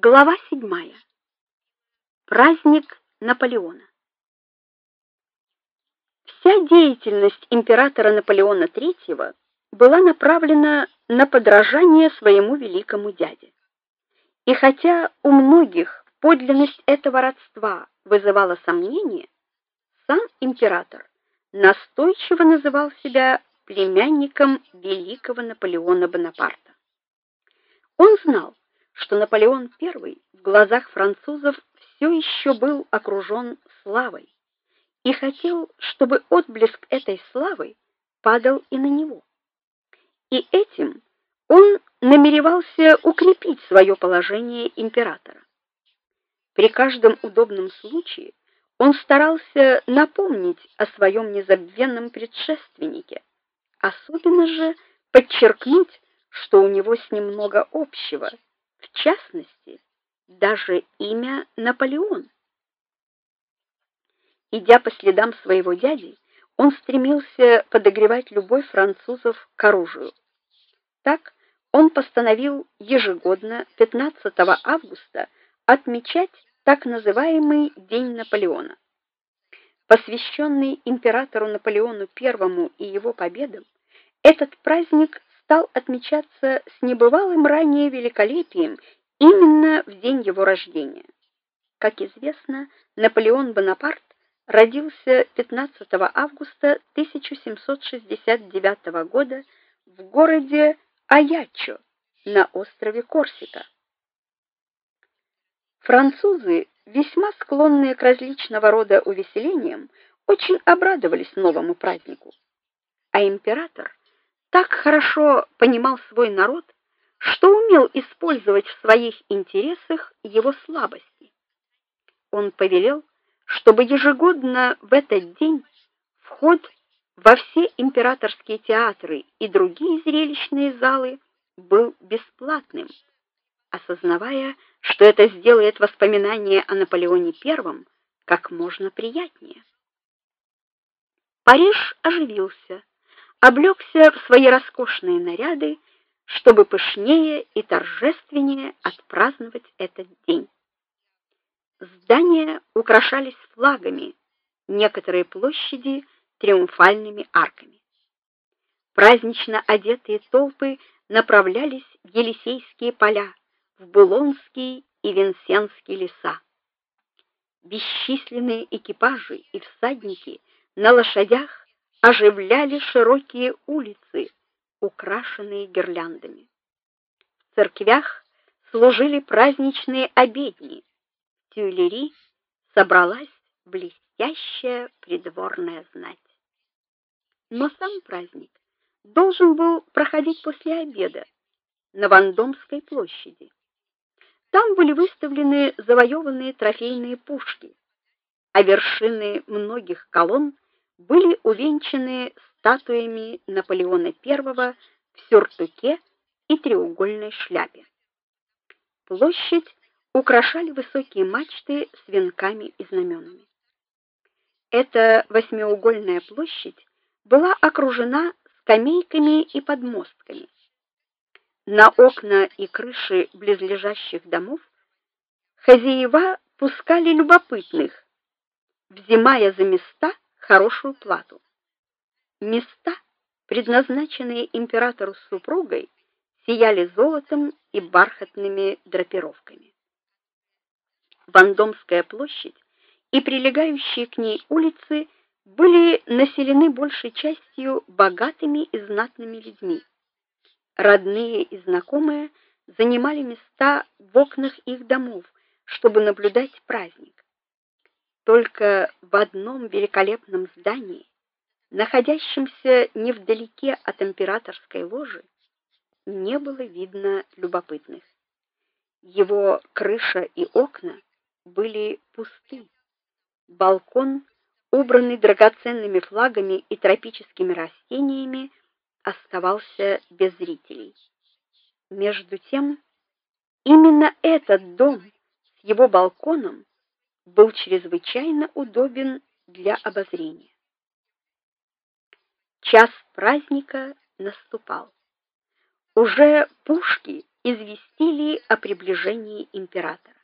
Глава 7. Праздник Наполеона. Вся деятельность императора Наполеона III была направлена на подражание своему великому дяде. И хотя у многих подлинность этого родства вызывала сомнения, сам император настойчиво называл себя племянником великого Наполеона Бонапарта. Он знал, что Наполеон I в глазах французов все еще был окружен славой и хотел, чтобы отблеск этой славы падал и на него. И этим он намеревался укрепить свое положение императора. При каждом удобном случае он старался напомнить о своем незабвенном предшественнике, особенно же подчеркнуть, что у него с ним много общего частности, даже имя Наполеон. Идя по следам своего дяди, он стремился подогревать любовь французов к оружию. Так он постановил ежегодно 15 августа отмечать так называемый День Наполеона. Посвященный императору Наполеону I и его победам, этот праздник стал отмечаться с небывалым ранее великолепием именно в день его рождения. Как известно, Наполеон Бонапарт родился 15 августа 1769 года в городе Аячо на острове Корсика. Французы, весьма склонные к различного рода увеселениям, очень обрадовались новому празднику. А император так хорошо понимал свой народ, что умел использовать в своих интересах его слабости. Он повелел, чтобы ежегодно в этот день вход во все императорские театры и другие зрелищные залы был бесплатным, осознавая, что это сделает воспоминание о Наполеоне I как можно приятнее. Париж оживился облегся в свои роскошные наряды, чтобы пышнее и торжественнее отпраздновать этот день. Здания украшались флагами, некоторые площади триумфальными арками. Празднично одетые толпы направлялись в Елисейские поля, в Булонские и Винсенские леса. Бесчисленные экипажи и всадники на лошадях оживляли широкие улицы, украшенные гирляндами. В церквях служили праздничные обедни. В Тюильри собралась блестящая придворная знать. Но сам праздник должен был проходить после обеда на Вандомской площади. Там были выставлены завоеванные трофейные пушки, а вершины многих колонн были увенчаны статуями Наполеона I в сюртуке и треугольной шляпе. Площадь украшали высокие мачты с венками и знаменами. Эта восьмиугольная площадь была окружена скамейками и подмостками. На окна и крыши близлежащих домов хозяева пускали любопытных, взимая за места хорошую плату. Места, предназначенные императору с супругой, сияли золотом и бархатными драпировками. Вандомская площадь и прилегающие к ней улицы были населены большей частью богатыми и знатными людьми. Родные и знакомые занимали места в окнах их домов, чтобы наблюдать праздник. Только в одном великолепном здании, находящемся невдалеке от императорской ложи, не было видно любопытных. Его крыша и окна были пусты. Балкон, убранный драгоценными флагами и тропическими растениями, оставался без зрителей. Между тем, именно этот дом с его балконом был чрезвычайно удобен для обозрения. Час праздника наступал. Уже пушки известили о приближении императора.